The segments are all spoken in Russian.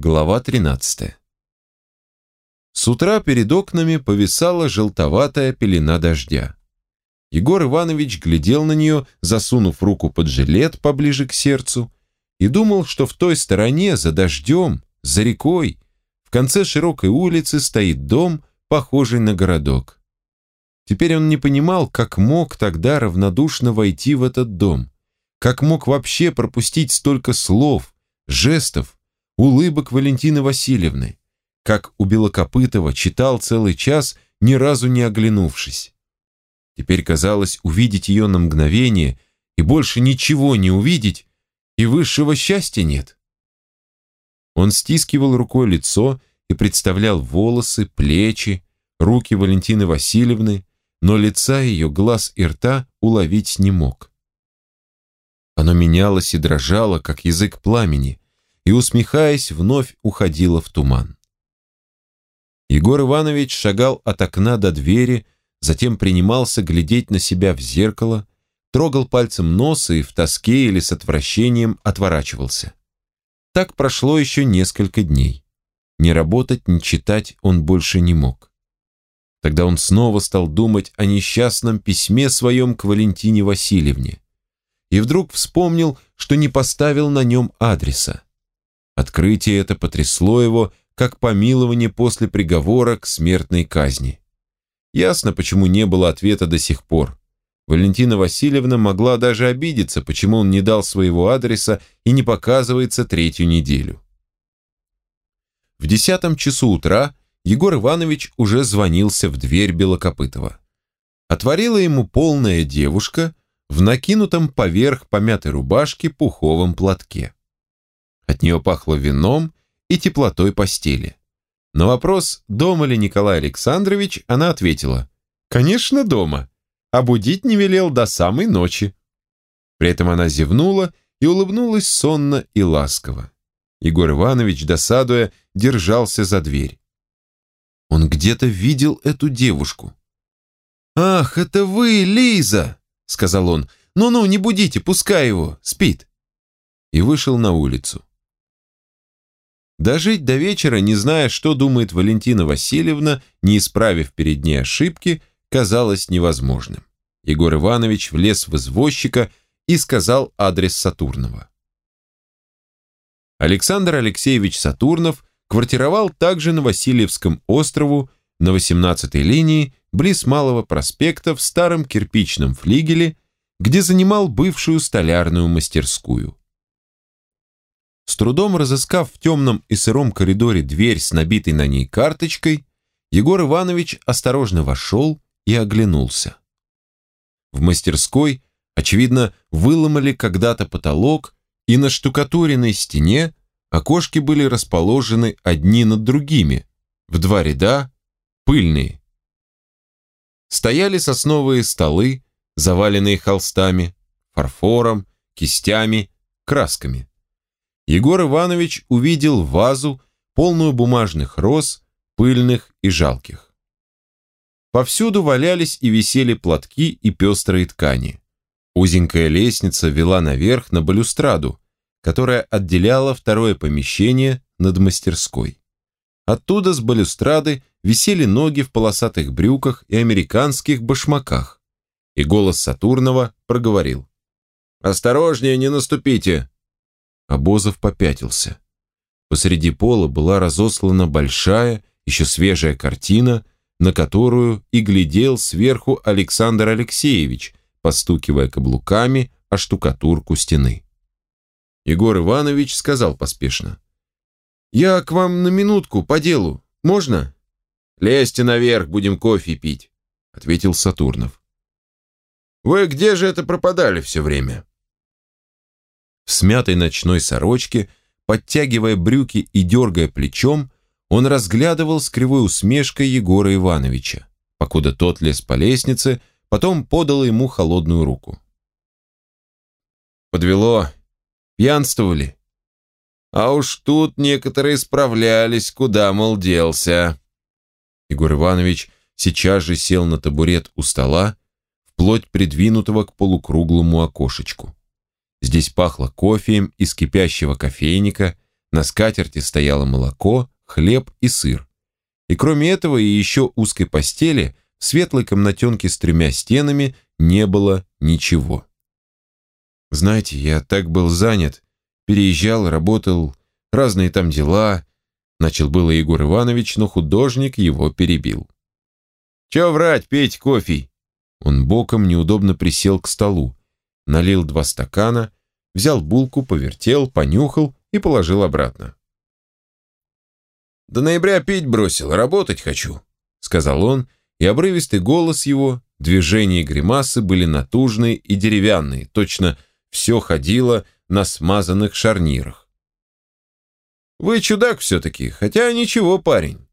Глава 13. С утра перед окнами повисала желтоватая пелена дождя. Егор Иванович глядел на нее, засунув руку под жилет поближе к сердцу, и думал, что в той стороне, за дождем, за рекой, в конце широкой улицы стоит дом, похожий на городок. Теперь он не понимал, как мог тогда равнодушно войти в этот дом, как мог вообще пропустить столько слов, жестов, улыбок Валентины Васильевны, как у Белокопытова читал целый час, ни разу не оглянувшись. Теперь казалось увидеть ее на мгновение и больше ничего не увидеть, и высшего счастья нет. Он стискивал рукой лицо и представлял волосы, плечи, руки Валентины Васильевны, но лица ее, глаз и рта уловить не мог. Оно менялось и дрожало, как язык пламени, и, усмехаясь, вновь уходило в туман. Егор Иванович шагал от окна до двери, затем принимался глядеть на себя в зеркало, трогал пальцем носа и в тоске или с отвращением отворачивался. Так прошло еще несколько дней. Не работать, не читать он больше не мог. Тогда он снова стал думать о несчастном письме своем к Валентине Васильевне. И вдруг вспомнил, что не поставил на нем адреса. Открытие это потрясло его, как помилование после приговора к смертной казни. Ясно, почему не было ответа до сих пор. Валентина Васильевна могла даже обидеться, почему он не дал своего адреса и не показывается третью неделю. В десятом часу утра Егор Иванович уже звонился в дверь Белокопытова. Отворила ему полная девушка в накинутом поверх помятой рубашки пуховом платке. От нее пахло вином и теплотой постели. На вопрос, дома ли Николай Александрович, она ответила, «Конечно, дома а будить не велел до самой ночи. При этом она зевнула и улыбнулась сонно и ласково. Егор Иванович, досадуя, держался за дверь. Он где-то видел эту девушку. «Ах, это вы, Лиза!» — сказал он. «Ну-ну, не будите, пускай его, спит!» И вышел на улицу. Дожить до вечера, не зная, что думает Валентина Васильевна, не исправив перед ней ошибки, казалось невозможным. Егор Иванович влез в извозчика и сказал адрес Сатурнова. Александр Алексеевич Сатурнов квартировал также на Васильевском острову на 18-й линии близ Малого проспекта в старом кирпичном флигеле, где занимал бывшую столярную мастерскую. Трудом разыскав в темном и сыром коридоре дверь с набитой на ней карточкой, Егор Иванович осторожно вошел и оглянулся. В мастерской, очевидно, выломали когда-то потолок, и на штукатуренной стене окошки были расположены одни над другими, в два ряда, пыльные. Стояли сосновые столы, заваленные холстами, фарфором, кистями, красками. Егор Иванович увидел вазу, полную бумажных роз, пыльных и жалких. Повсюду валялись и висели платки и пестрые ткани. Узенькая лестница вела наверх на балюстраду, которая отделяла второе помещение над мастерской. Оттуда с балюстрады висели ноги в полосатых брюках и американских башмаках. И голос Сатурнова проговорил. «Осторожнее, не наступите!» Обозов попятился. Посреди пола была разослана большая, еще свежая картина – на которую и глядел сверху Александр Алексеевич, постукивая каблуками о штукатурку стены. Егор Иванович сказал поспешно. «Я к вам на минутку, по делу. Можно?» «Лезьте наверх, будем кофе пить», — ответил Сатурнов. «Вы где же это пропадали все время?» В смятой ночной сорочке, подтягивая брюки и дергая плечом, он разглядывал с кривой усмешкой Егора Ивановича, покуда тот лез по лестнице, потом подал ему холодную руку. «Подвело. Пьянствовали. А уж тут некоторые справлялись, куда, мол, делся». Егор Иванович сейчас же сел на табурет у стола, вплоть придвинутого к полукруглому окошечку. Здесь пахло кофеем из кипящего кофейника, На скатерти стояло молоко, хлеб и сыр. И кроме этого и еще узкой постели, в светлой комнатенке с тремя стенами не было ничего. Знаете, я так был занят, переезжал, работал, разные там дела. Начал было Егор Иванович, но художник его перебил. «Че врать, пить кофе?» Он боком неудобно присел к столу, налил два стакана, взял булку, повертел, понюхал и положил обратно. «До ноября пить бросил, работать хочу», — сказал он, и обрывистый голос его, движения и гримасы были натужные и деревянные, точно все ходило на смазанных шарнирах. «Вы чудак все-таки, хотя ничего, парень.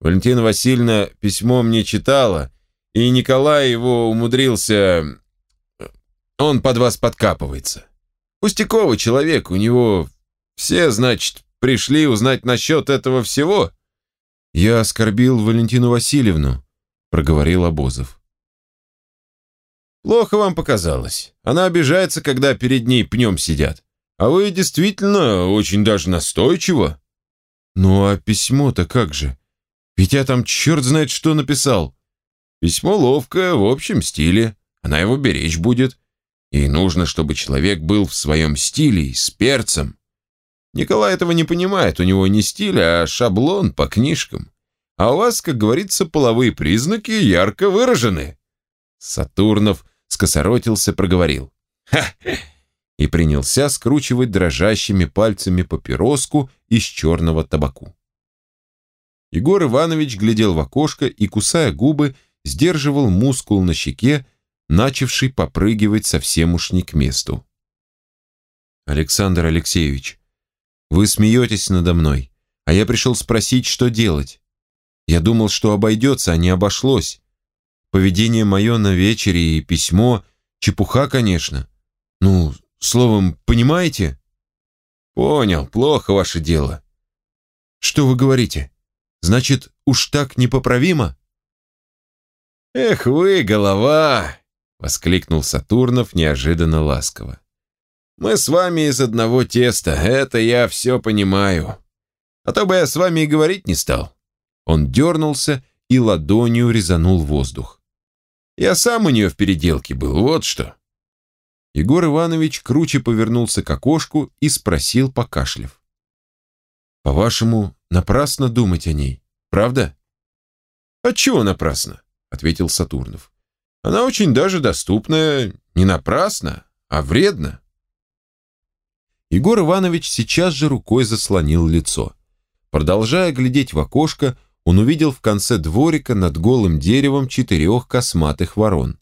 Валентина Васильевна письмо мне читала, и Николай его умудрился... Он под вас подкапывается. Пустяковый человек, у него все, значит, пришли узнать насчет этого всего?» «Я оскорбил Валентину Васильевну», — проговорил Обозов. «Плохо вам показалось. Она обижается, когда перед ней пнем сидят. А вы действительно очень даже настойчиво». «Ну а письмо-то как же? Ведь я там черт знает что написал». «Письмо ловкое, в общем стиле. Она его беречь будет. Ей нужно, чтобы человек был в своем стиле, с перцем. Николай этого не понимает, у него не стиль, а шаблон по книжкам. А у вас, как говорится, половые признаки ярко выражены. Сатурнов скосоротился, проговорил. Ха! И принялся скручивать дрожащими пальцами папироску из черного табаку. Егор Иванович глядел в окошко и, кусая губы, сдерживал мускул на щеке, начавший попрыгивать совсем уж не к месту. «Александр Алексеевич, вы смеетесь надо мной, а я пришел спросить, что делать. Я думал, что обойдется, а не обошлось. Поведение мое на вечере и письмо — чепуха, конечно. Ну, словом, понимаете? Понял, плохо ваше дело. Что вы говорите? Значит, уж так непоправимо? Эх вы, голова! Воскликнул Сатурнов неожиданно ласково. Мы с вами из одного теста, это я все понимаю. А то бы я с вами и говорить не стал». Он дернулся и ладонью резанул воздух. «Я сам у нее в переделке был, вот что». Егор Иванович круче повернулся к окошку и спросил, покашлив. «По-вашему, напрасно думать о ней, правда?» «Отчего напрасно?» — ответил Сатурнов. «Она очень даже доступная, не напрасно, а вредно». Егор Иванович сейчас же рукой заслонил лицо. Продолжая глядеть в окошко, он увидел в конце дворика над голым деревом четырех косматых ворон.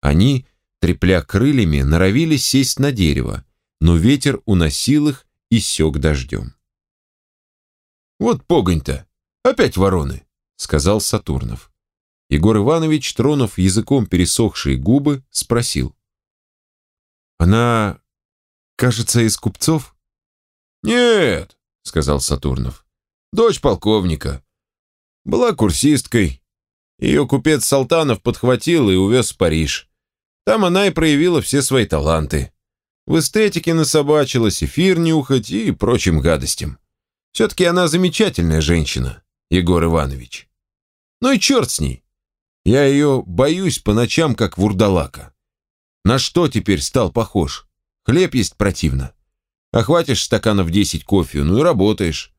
Они, трепля крыльями, норовили сесть на дерево, но ветер уносил их и сёк дождем. «Вот погонь-то! Опять вороны!» — сказал Сатурнов. Егор Иванович, тронув языком пересохшие губы, спросил. «Она Кажется, из купцов? Нет, сказал Сатурнов. Дочь полковника. Была курсисткой. Ее купец Салтанов подхватил и увез в Париж. Там она и проявила все свои таланты. В эстетике насобачилась, эфир нюхать и прочим гадостям. Все-таки она замечательная женщина, Егор Иванович. Ну и черт с ней. Я ее боюсь по ночам, как вурдалака. На что теперь стал похож? Хлеб есть противно. Охватишь стаканов десять кофе, ну и работаешь.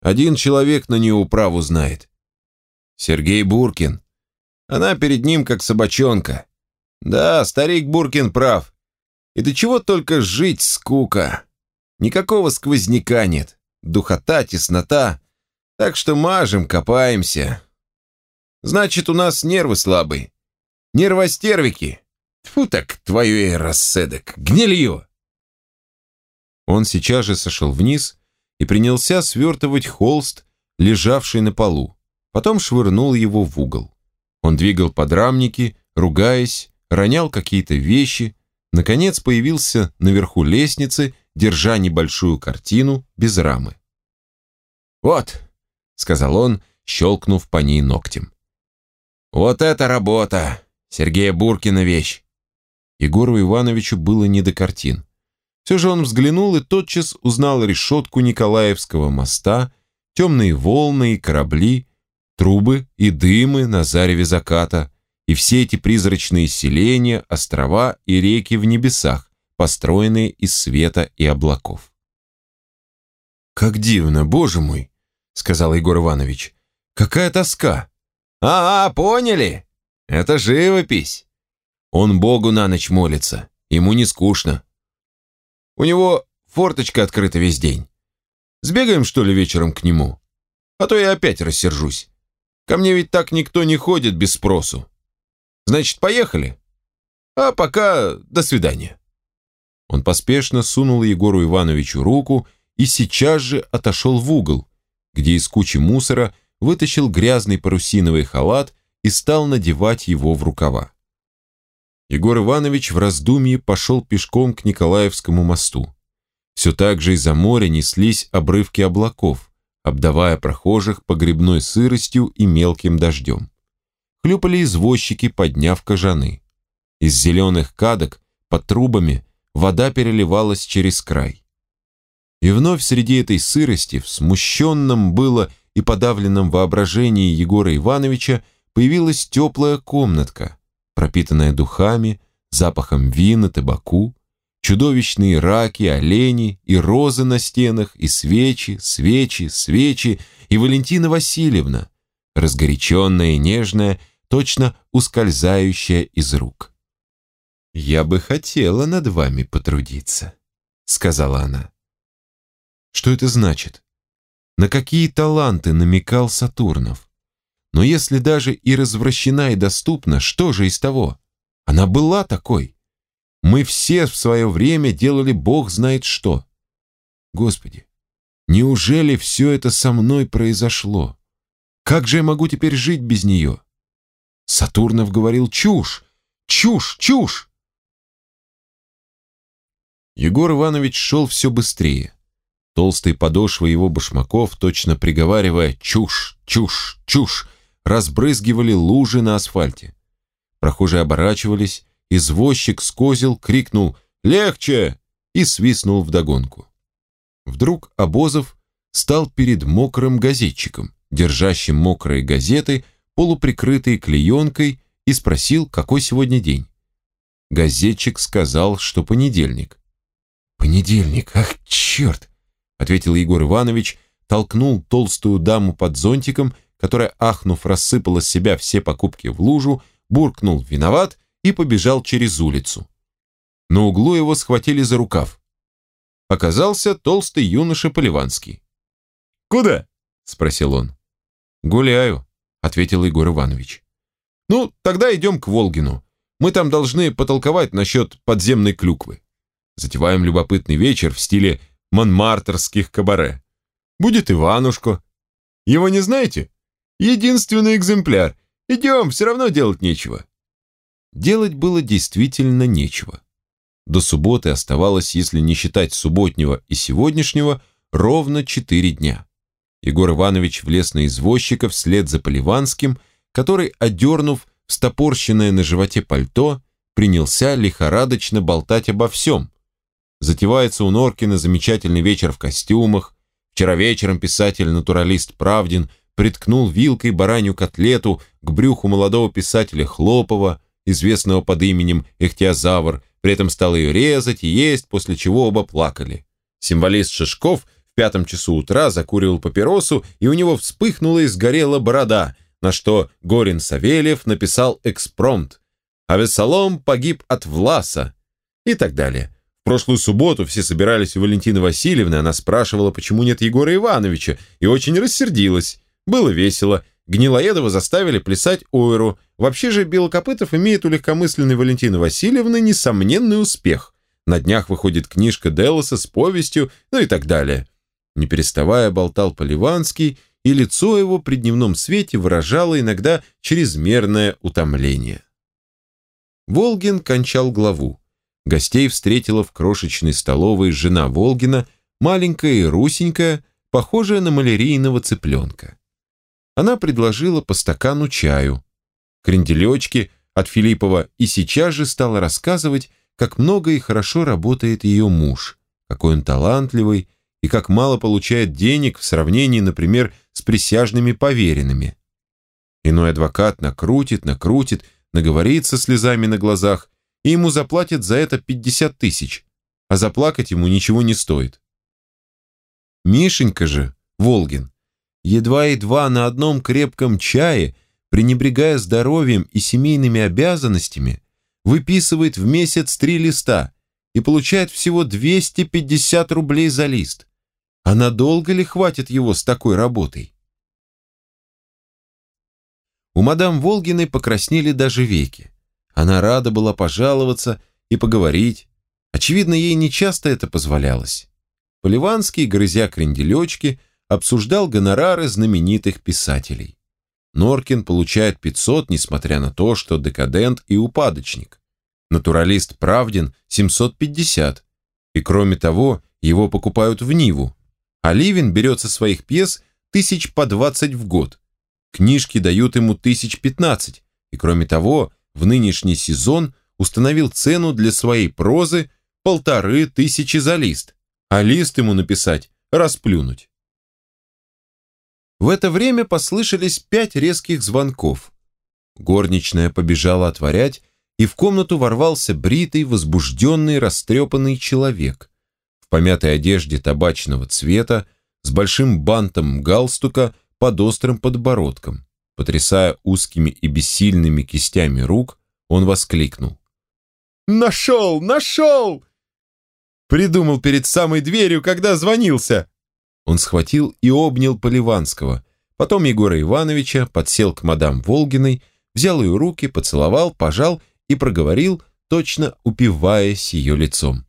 Один человек на нее управу знает. Сергей Буркин. Она перед ним как собачонка. Да, старик Буркин прав. И до чего только жить скука. Никакого сквозняка нет. Духота, теснота. Так что мажем, копаемся. Значит, у нас нервы слабые. Нервостервики. Тьфу так, твою расседок, гнилье!» Он сейчас же сошел вниз и принялся свертывать холст, лежавший на полу. Потом швырнул его в угол. Он двигал подрамники, ругаясь, ронял какие-то вещи, наконец появился наверху лестницы, держа небольшую картину без рамы. «Вот», — сказал он, щелкнув по ней ногтем. «Вот это работа! Сергея Буркина вещь! Егору Ивановичу было не до картин. Все же он взглянул и тотчас узнал решетку Николаевского моста, темные волны и корабли, трубы и дымы на зареве заката, и все эти призрачные селения, острова и реки в небесах, построенные из света и облаков. «Как дивно, боже мой!» — сказал Егор Иванович. «Какая тоска!» «А, поняли? Это живопись!» Он Богу на ночь молится, ему не скучно. У него форточка открыта весь день. Сбегаем, что ли, вечером к нему? А то я опять рассержусь. Ко мне ведь так никто не ходит без спросу. Значит, поехали? А пока до свидания». Он поспешно сунул Егору Ивановичу руку и сейчас же отошел в угол, где из кучи мусора вытащил грязный парусиновый халат и стал надевать его в рукава. Егор Иванович в раздумье пошел пешком к Николаевскому мосту. Все так же из-за моря неслись обрывки облаков, обдавая прохожих погребной сыростью и мелким дождем. Хлюпали извозчики, подняв кожаны. Из зеленых кадок под трубами вода переливалась через край. И вновь среди этой сырости, в смущенном было и подавленном воображении Егора Ивановича, появилась теплая комнатка, пропитанная духами, запахом вина, табаку, чудовищные раки, олени и розы на стенах, и свечи, свечи, свечи, и Валентина Васильевна, разгоряченная и нежная, точно ускользающая из рук. «Я бы хотела над вами потрудиться», — сказала она. Что это значит? На какие таланты намекал Сатурнов? Но если даже и развращена и доступна, что же из того? Она была такой. Мы все в свое время делали бог знает что. Господи, неужели все это со мной произошло? Как же я могу теперь жить без нее? Сатурнов говорил чушь, чушь, чушь. Егор Иванович шел все быстрее. Толстые подошвы его башмаков, точно приговаривая «чушь, чушь, чушь», разбрызгивали лужи на асфальте. Прохожие оборачивались, извозчик с козел крикнул «Легче!» и свистнул вдогонку. Вдруг Обозов стал перед мокрым газетчиком, держащим мокрые газеты, полуприкрытые клеенкой, и спросил, какой сегодня день. Газетчик сказал, что понедельник. «Понедельник, ах, черт!» Ответил Егор Иванович, толкнул толстую даму под зонтиком, которая, ахнув, рассыпала с себя все покупки в лужу, буркнул «виноват» и побежал через улицу. На углу его схватили за рукав. Оказался толстый юноша Поливанский. «Куда?» – спросил он. «Гуляю», – ответил Егор Иванович. «Ну, тогда идем к Волгину. Мы там должны потолковать насчет подземной клюквы. Затеваем любопытный вечер в стиле монмартерских кабаре. Будет Иванушка. Его не знаете? Единственный экземпляр. Идем, все равно делать нечего. Делать было действительно нечего. До субботы оставалось, если не считать субботнего и сегодняшнего, ровно четыре дня. Егор Иванович влез на извозчика вслед за Поливанским, который, одернув встопорщенное на животе пальто, принялся лихорадочно болтать обо всем, Затевается у Норкина замечательный вечер в костюмах. Вчера вечером писатель-натуралист Правдин приткнул вилкой баранью котлету к брюху молодого писателя Хлопова, известного под именем Эхтиозавр, при этом стал ее резать и есть, после чего оба плакали. Символист Шишков в пятом часу утра закуривал папиросу, и у него вспыхнула и сгорела борода, на что Горин Савельев написал экспромт «А Весолом погиб от Власа» и так далее прошлую субботу все собирались у Валентины Васильевны, она спрашивала, почему нет Егора Ивановича, и очень рассердилась. Было весело. Гнилоедова заставили плясать ойру. Вообще же Белокопытов имеет у легкомысленной Валентины Васильевны несомненный успех. На днях выходит книжка Делоса с повестью, ну и так далее. Не переставая болтал Поливанский, и лицо его при дневном свете выражало иногда чрезмерное утомление. Волгин кончал главу. Гостей встретила в крошечной столовой жена Волгина, маленькая и русенькая, похожая на малярийного цыпленка. Она предложила по стакану чаю, кренделечки от Филиппова и сейчас же стала рассказывать, как много и хорошо работает ее муж, какой он талантливый и как мало получает денег в сравнении, например, с присяжными поверенными. Иной адвокат накрутит, накрутит, наговорит со слезами на глазах, и ему заплатят за это 50 тысяч, а заплакать ему ничего не стоит. Мишенька же, Волгин, едва-едва на одном крепком чае, пренебрегая здоровьем и семейными обязанностями, выписывает в месяц три листа и получает всего 250 рублей за лист. А надолго ли хватит его с такой работой? У мадам Волгиной покраснели даже веки. Она рада была пожаловаться и поговорить. Очевидно, ей нечасто это позволялось. Поливанский, грызя кренделечки, обсуждал гонорары знаменитых писателей. Норкин получает 500, несмотря на то, что декадент и упадочник. Натуралист Правдин 750. И кроме того, его покупают в Ниву. А Ливин берет со своих пьес тысяч по 20 в год. Книжки дают ему тысяч 15. И кроме того, в нынешний сезон установил цену для своей прозы полторы тысячи за лист а лист ему написать расплюнуть. В это время послышались пять резких звонков. Горничная побежала отворять, и в комнату ворвался бритый, возбужденный, растрепанный человек в помятой одежде табачного цвета с большим бантом галстука под острым подбородком. Потрясая узкими и бессильными кистями рук, он воскликнул. «Нашел! Нашел! Придумал перед самой дверью, когда звонился!» Он схватил и обнял Поливанского, потом Егора Ивановича, подсел к мадам Волгиной, взял ее руки, поцеловал, пожал и проговорил, точно упиваясь ее лицом.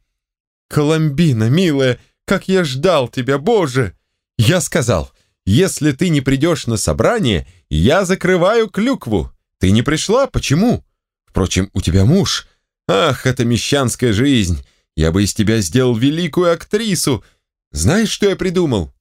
«Коломбина, милая, как я ждал тебя, Боже!» Я сказал, «Если ты не придешь на собрание, я закрываю клюкву. Ты не пришла? Почему? Впрочем, у тебя муж. Ах, это мещанская жизнь!» Я бы из тебя сделал великую актрису. Знаешь, что я придумал?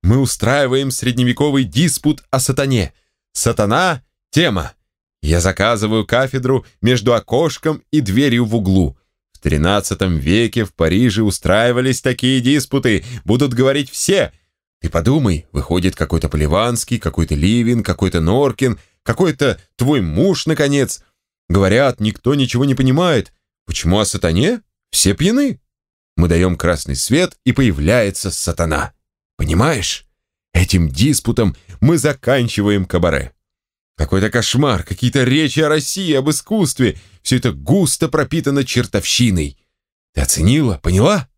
Мы устраиваем средневековый диспут о сатане. Сатана — тема. Я заказываю кафедру между окошком и дверью в углу. В XIII веке в Париже устраивались такие диспуты. Будут говорить все. Ты подумай, выходит какой-то Поливанский, какой-то Ливин, какой-то Норкин, какой-то твой муж, наконец. Говорят, никто ничего не понимает. Почему о сатане? Все пьяны. Мы даем красный свет, и появляется сатана. Понимаешь? Этим диспутом мы заканчиваем кабаре. Какой-то кошмар, какие-то речи о России, об искусстве. Все это густо пропитано чертовщиной. Ты оценила, поняла?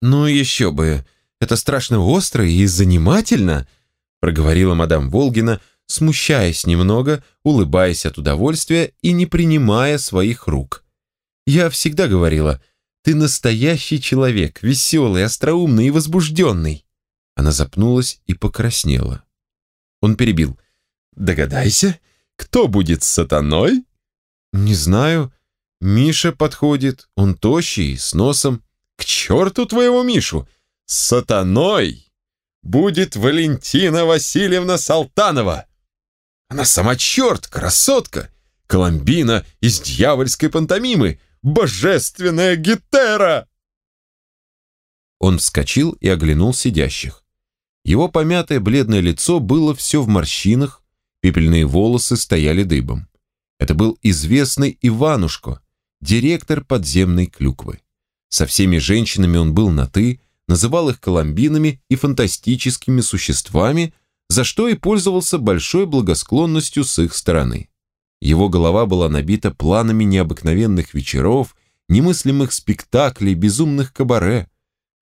Ну еще бы. Это страшно остро и занимательно, проговорила мадам Волгина, смущаясь немного, улыбаясь от удовольствия и не принимая своих рук. Я всегда говорила, ты настоящий человек, веселый, остроумный и возбужденный. Она запнулась и покраснела. Он перебил. Догадайся, кто будет сатаной? Не знаю. Миша подходит, он тощий, с носом. К черту твоего Мишу! Сатаной будет Валентина Васильевна Салтанова. Она сама черт, красотка, Коломбина из дьявольской пантомимы, божественная гитера!» Он вскочил и оглянул сидящих. Его помятое бледное лицо было все в морщинах, пепельные волосы стояли дыбом. Это был известный Иванушко, директор подземной клюквы. Со всеми женщинами он был на «ты», называл их коломбинами и фантастическими существами, за что и пользовался большой благосклонностью с их стороны. Его голова была набита планами необыкновенных вечеров, немыслимых спектаклей, безумных кабаре.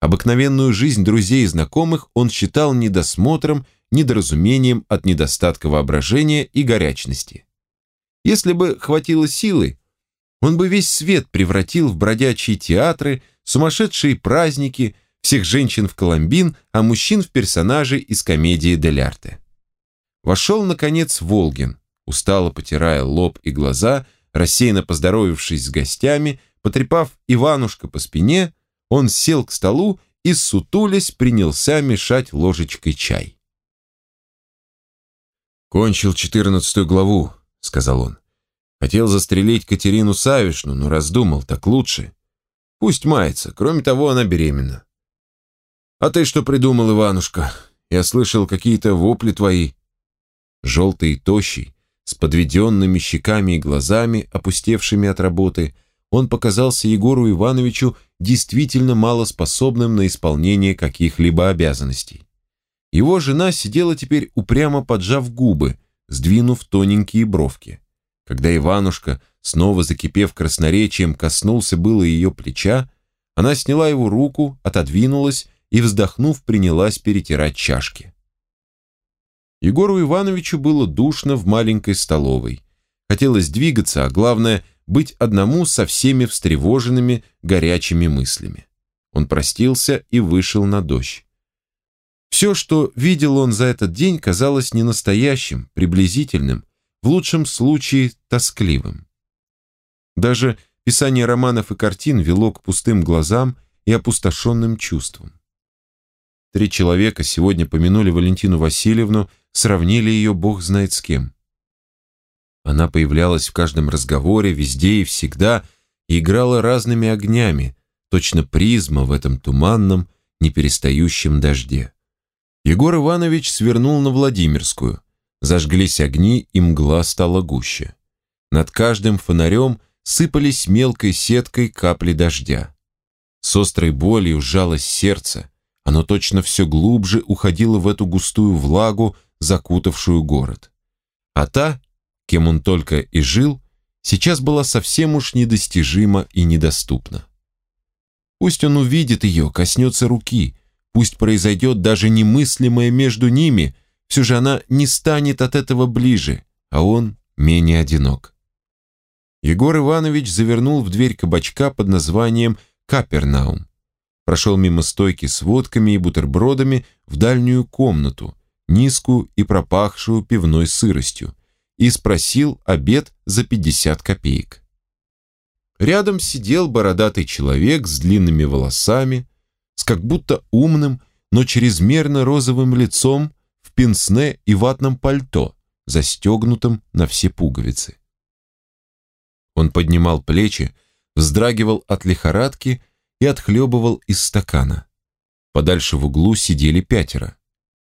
Обыкновенную жизнь друзей и знакомых он считал недосмотром, недоразумением от недостатка воображения и горячности. Если бы хватило силы, он бы весь свет превратил в бродячие театры, сумасшедшие праздники, всех женщин в Коломбин, а мужчин в персонажей из комедии Дель Арте. Вошел, наконец, Волгин устало потирая лоб и глаза, рассеянно поздоровавшись с гостями, потрепав Иванушка по спине, он сел к столу и, сутулясь, принялся мешать ложечкой чай. «Кончил четырнадцатую главу», — сказал он. «Хотел застрелить Катерину Савишну, но раздумал, так лучше. Пусть мается. Кроме того, она беременна. А ты что придумал, Иванушка? Я слышал какие-то вопли твои. Желтый и тощий, с подведенными щеками и глазами, опустевшими от работы, он показался Егору Ивановичу действительно малоспособным на исполнение каких-либо обязанностей. Его жена сидела теперь упрямо поджав губы, сдвинув тоненькие бровки. Когда Иванушка, снова закипев красноречием, коснулся было ее плеча, она сняла его руку, отодвинулась и, вздохнув, принялась перетирать чашки. Егору Ивановичу было душно в маленькой столовой. Хотелось двигаться, а главное – быть одному со всеми встревоженными горячими мыслями. Он простился и вышел на дождь. Все, что видел он за этот день, казалось ненастоящим, приблизительным, в лучшем случае тоскливым. Даже писание романов и картин вело к пустым глазам и опустошенным чувствам. Три человека сегодня помянули Валентину Васильевну, сравнили ее бог знает с кем. Она появлялась в каждом разговоре, везде и всегда, и играла разными огнями, точно призма в этом туманном, неперестающем дожде. Егор Иванович свернул на Владимирскую. Зажглись огни, и мгла стала гуще. Над каждым фонарем сыпались мелкой сеткой капли дождя. С острой болью сжалось сердце, оно точно все глубже уходило в эту густую влагу, закутавшую город. А та, кем он только и жил, сейчас была совсем уж недостижима и недоступна. Пусть он увидит ее, коснется руки, Пусть произойдет даже немыслимое между ними, все же она не станет от этого ближе, а он менее одинок. Егор Иванович завернул в дверь кабачка под названием «Капернаум». Прошел мимо стойки с водками и бутербродами в дальнюю комнату, низкую и пропахшую пивной сыростью, и спросил обед за 50 копеек. Рядом сидел бородатый человек с длинными волосами, с как будто умным, но чрезмерно розовым лицом в пенсне и ватном пальто, застегнутом на все пуговицы. Он поднимал плечи, вздрагивал от лихорадки и отхлебывал из стакана. Подальше в углу сидели пятеро.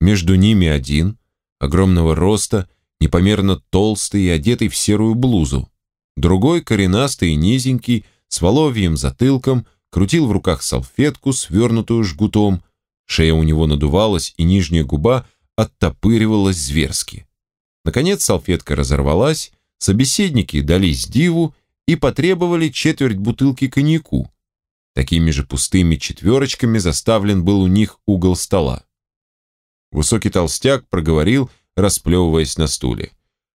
Между ними один, огромного роста, непомерно толстый и одетый в серую блузу. Другой, коренастый и низенький, с воловьим затылком, крутил в руках салфетку, свернутую жгутом, шея у него надувалась, и нижняя губа оттопыривалась зверски. Наконец салфетка разорвалась, собеседники дались диву и потребовали четверть бутылки коньяку. Такими же пустыми четверочками заставлен был у них угол стола. Высокий толстяк проговорил, расплевываясь на стуле.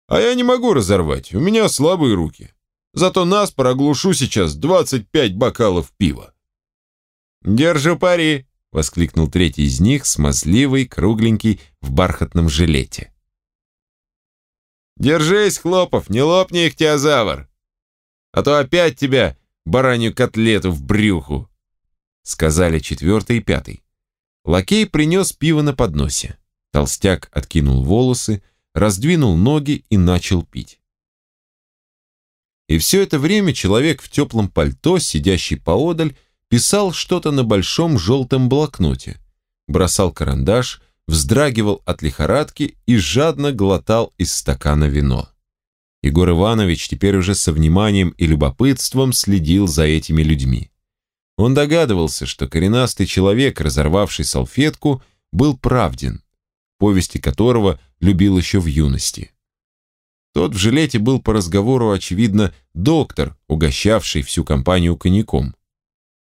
«А я не могу разорвать, у меня слабые руки. Зато нас проглушу сейчас 25 бокалов пива. «Держу пари!» — воскликнул третий из них, смазливый, кругленький, в бархатном жилете. «Держись, Хлопов, не лопни их! А то опять тебя баранью котлету в брюху!» Сказали четвертый и пятый. Лакей принес пиво на подносе. Толстяк откинул волосы, раздвинул ноги и начал пить. И все это время человек в теплом пальто, сидящий поодаль, писал что-то на большом желтом блокноте, бросал карандаш, вздрагивал от лихорадки и жадно глотал из стакана вино. Егор Иванович теперь уже со вниманием и любопытством следил за этими людьми. Он догадывался, что коренастый человек, разорвавший салфетку, был правден, повести которого любил еще в юности. Тот в жилете был по разговору, очевидно, доктор, угощавший всю компанию коньяком.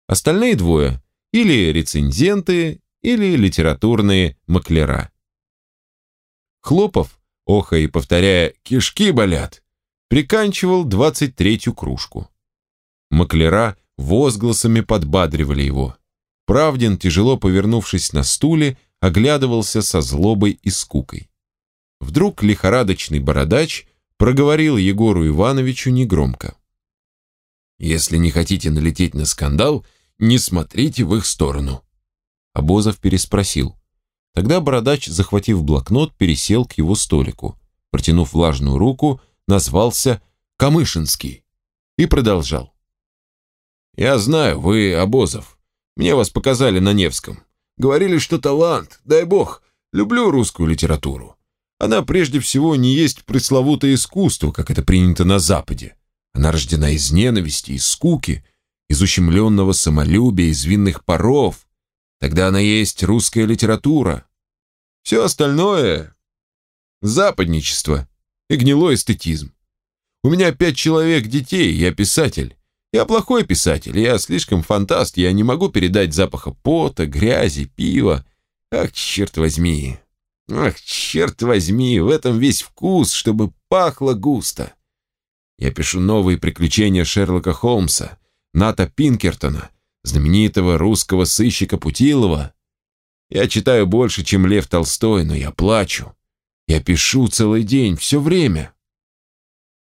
Остальные двое или рецензенты, или литературные маклера. Хлопов, охая и повторяя «кишки болят», приканчивал двадцать третью кружку. Маклера возгласами подбадривали его. Правдин, тяжело повернувшись на стуле, оглядывался со злобой и скукой. Вдруг лихорадочный бородач проговорил Егору Ивановичу негромко. «Если не хотите налететь на скандал, не смотрите в их сторону». Обозов переспросил. Тогда бородач, захватив блокнот, пересел к его столику. Протянув влажную руку, назвался Камышинский и продолжал. «Я знаю, вы Обозов. Мне вас показали на Невском. Говорили, что талант, дай бог. Люблю русскую литературу. Она прежде всего не есть пресловутое искусство, как это принято на Западе. Она рождена из ненависти, из скуки, из ущемленного самолюбия, из винных паров. Тогда она есть русская литература. Все остальное — западничество и гнилой эстетизм. У меня пять человек детей, я писатель. Я плохой писатель, я слишком фантаст, я не могу передать запаха пота, грязи, пива. Ах, черт возьми. Ах, черт возьми, в этом весь вкус, чтобы пахло густо. Я пишу новые приключения Шерлока Холмса, Ната Пинкертона, знаменитого русского сыщика Путилова. Я читаю больше, чем Лев Толстой, но я плачу. Я пишу целый день, все время.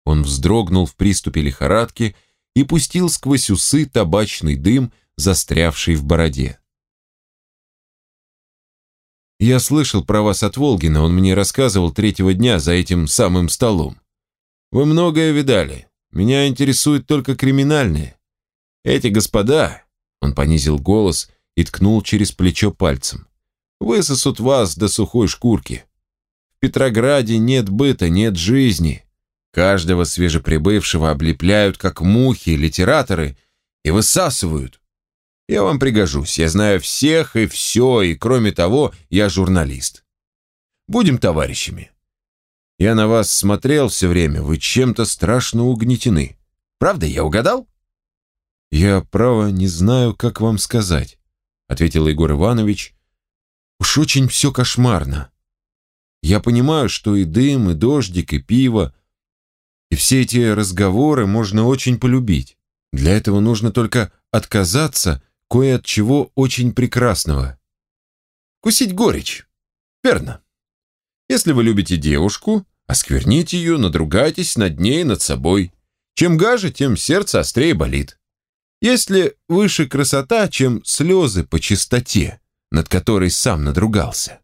Он вздрогнул в приступе лихорадки и пустил сквозь усы табачный дым, застрявший в бороде. «Я слышал про вас от Волгина, он мне рассказывал третьего дня за этим самым столом. Вы многое видали. Меня интересует только криминальное. Эти господа, он понизил голос и ткнул через плечо пальцем, высосут вас до сухой шкурки. Петрограде нет быта, нет жизни. Каждого свежеприбывшего облепляют, как мухи, литераторы, и высасывают. Я вам пригожусь, я знаю всех и все, и кроме того, я журналист. Будем товарищами. Я на вас смотрел все время, вы чем-то страшно угнетены. Правда, я угадал?» «Я, право, не знаю, как вам сказать», — ответил Егор Иванович. «Уж очень все кошмарно. Я понимаю, что и дым, и дождик, и пиво, и все эти разговоры можно очень полюбить. Для этого нужно только отказаться кое от чего очень прекрасного. Кусить горечь. Верно. Если вы любите девушку, Оскверните ее, надругайтесь над ней, над собой. Чем гаже, тем сердце острее болит. Если выше красота, чем слезы по чистоте, над которой сам надругался.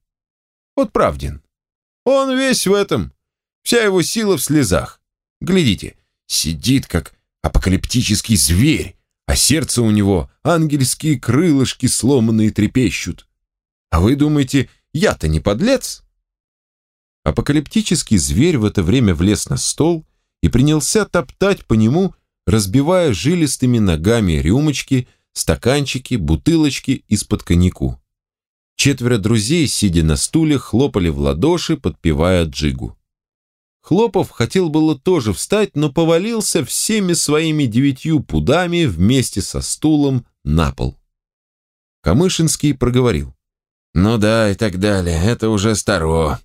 Вот Правдин. Он весь в этом. Вся его сила в слезах. Глядите, сидит как апокалиптический зверь, а сердце у него ангельские крылышки сломанные трепещут. А вы думаете, я-то не подлец? Апокалиптический зверь в это время влез на стол и принялся топтать по нему, разбивая жилистыми ногами рюмочки, стаканчики, бутылочки из-под коньяку. Четверо друзей, сидя на стуле, хлопали в ладоши, подпевая джигу. Хлопов хотел было тоже встать, но повалился всеми своими девятью пудами вместе со стулом на пол. Камышинский проговорил. «Ну да, и так далее, это уже старо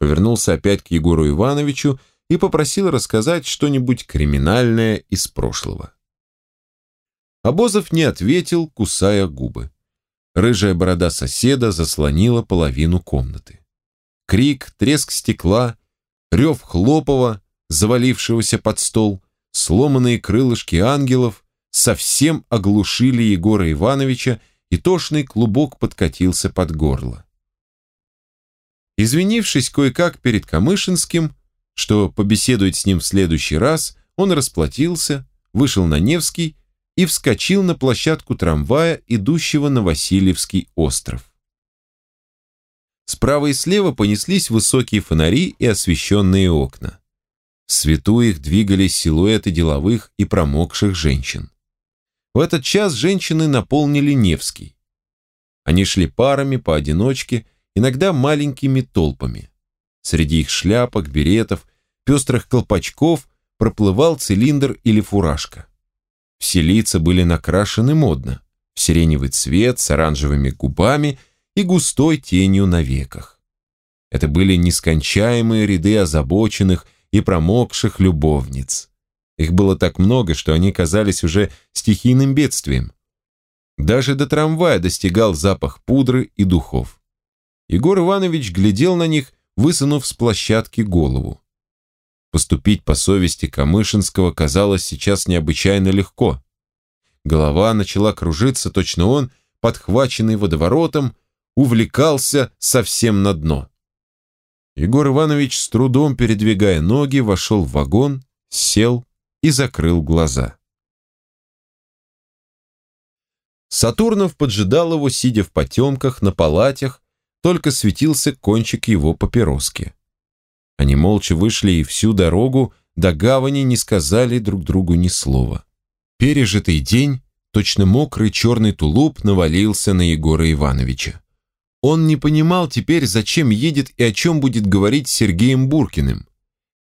повернулся опять к Егору Ивановичу и попросил рассказать что-нибудь криминальное из прошлого. Обозов не ответил, кусая губы. Рыжая борода соседа заслонила половину комнаты. Крик, треск стекла, рев Хлопова, завалившегося под стол, сломанные крылышки ангелов совсем оглушили Егора Ивановича, и тошный клубок подкатился под горло. Извинившись кое-как перед Камышинским, что побеседует с ним в следующий раз, он расплатился, вышел на Невский и вскочил на площадку трамвая, идущего на Васильевский остров. Справа и слева понеслись высокие фонари и освещенные окна. В свету их двигались силуэты деловых и промокших женщин. В этот час женщины наполнили Невский. Они шли парами, поодиночке, иногда маленькими толпами. Среди их шляпок, беретов, пестрых колпачков проплывал цилиндр или фуражка. Все лица были накрашены модно, в сиреневый цвет с оранжевыми губами и густой тенью на веках. Это были нескончаемые ряды озабоченных и промокших любовниц. Их было так много, что они казались уже стихийным бедствием. Даже до трамвая достигал запах пудры и духов. Егор Иванович глядел на них, высунув с площадки голову. Поступить по совести Камышинского казалось сейчас необычайно легко. Голова начала кружиться, точно он, подхваченный водоворотом, увлекался совсем на дно. Егор Иванович, с трудом передвигая ноги, вошел в вагон, сел и закрыл глаза. Сатурнов поджидал его, сидя в потемках, на палатях, только светился кончик его папироски. Они молча вышли и всю дорогу до гавани не сказали друг другу ни слова. Пережитый день, точно мокрый черный тулуп, навалился на Егора Ивановича. Он не понимал теперь, зачем едет и о чем будет говорить с Сергеем Буркиным.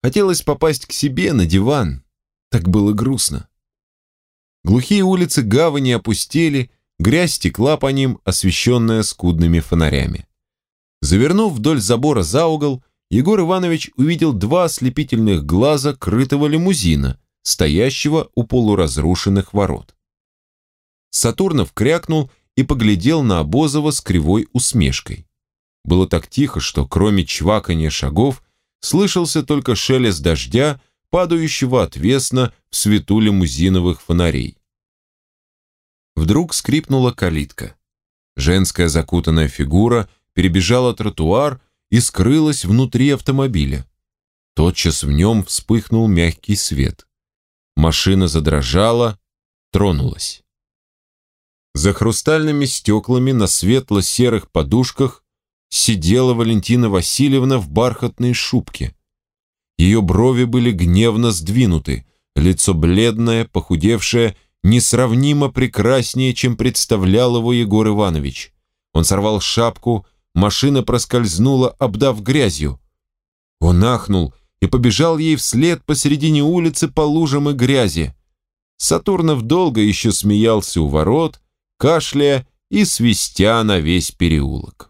Хотелось попасть к себе на диван. Так было грустно. Глухие улицы гавани опустели, грязь текла по ним, освещенная скудными фонарями. Завернув вдоль забора за угол, Егор Иванович увидел два ослепительных глаза крытого лимузина, стоящего у полуразрушенных ворот. Сатурнов крякнул и поглядел на Обозова с кривой усмешкой. Было так тихо, что кроме чваканья шагов слышался только шелест дождя, падающего отвесно в свету лимузиновых фонарей. Вдруг скрипнула калитка. Женская закутанная фигура перебежала тротуар и скрылась внутри автомобиля. Тотчас в нем вспыхнул мягкий свет. Машина задрожала, тронулась. За хрустальными стеклами на светло-серых подушках сидела Валентина Васильевна в бархатной шубке. Ее брови были гневно сдвинуты, лицо бледное, похудевшее, несравнимо прекраснее, чем представлял его Егор Иванович. Он сорвал шапку, машина проскользнула, обдав грязью. Он ахнул и побежал ей вслед посередине улицы по лужам и грязи. Сатурнов долго еще смеялся у ворот, кашляя и свистя на весь переулок.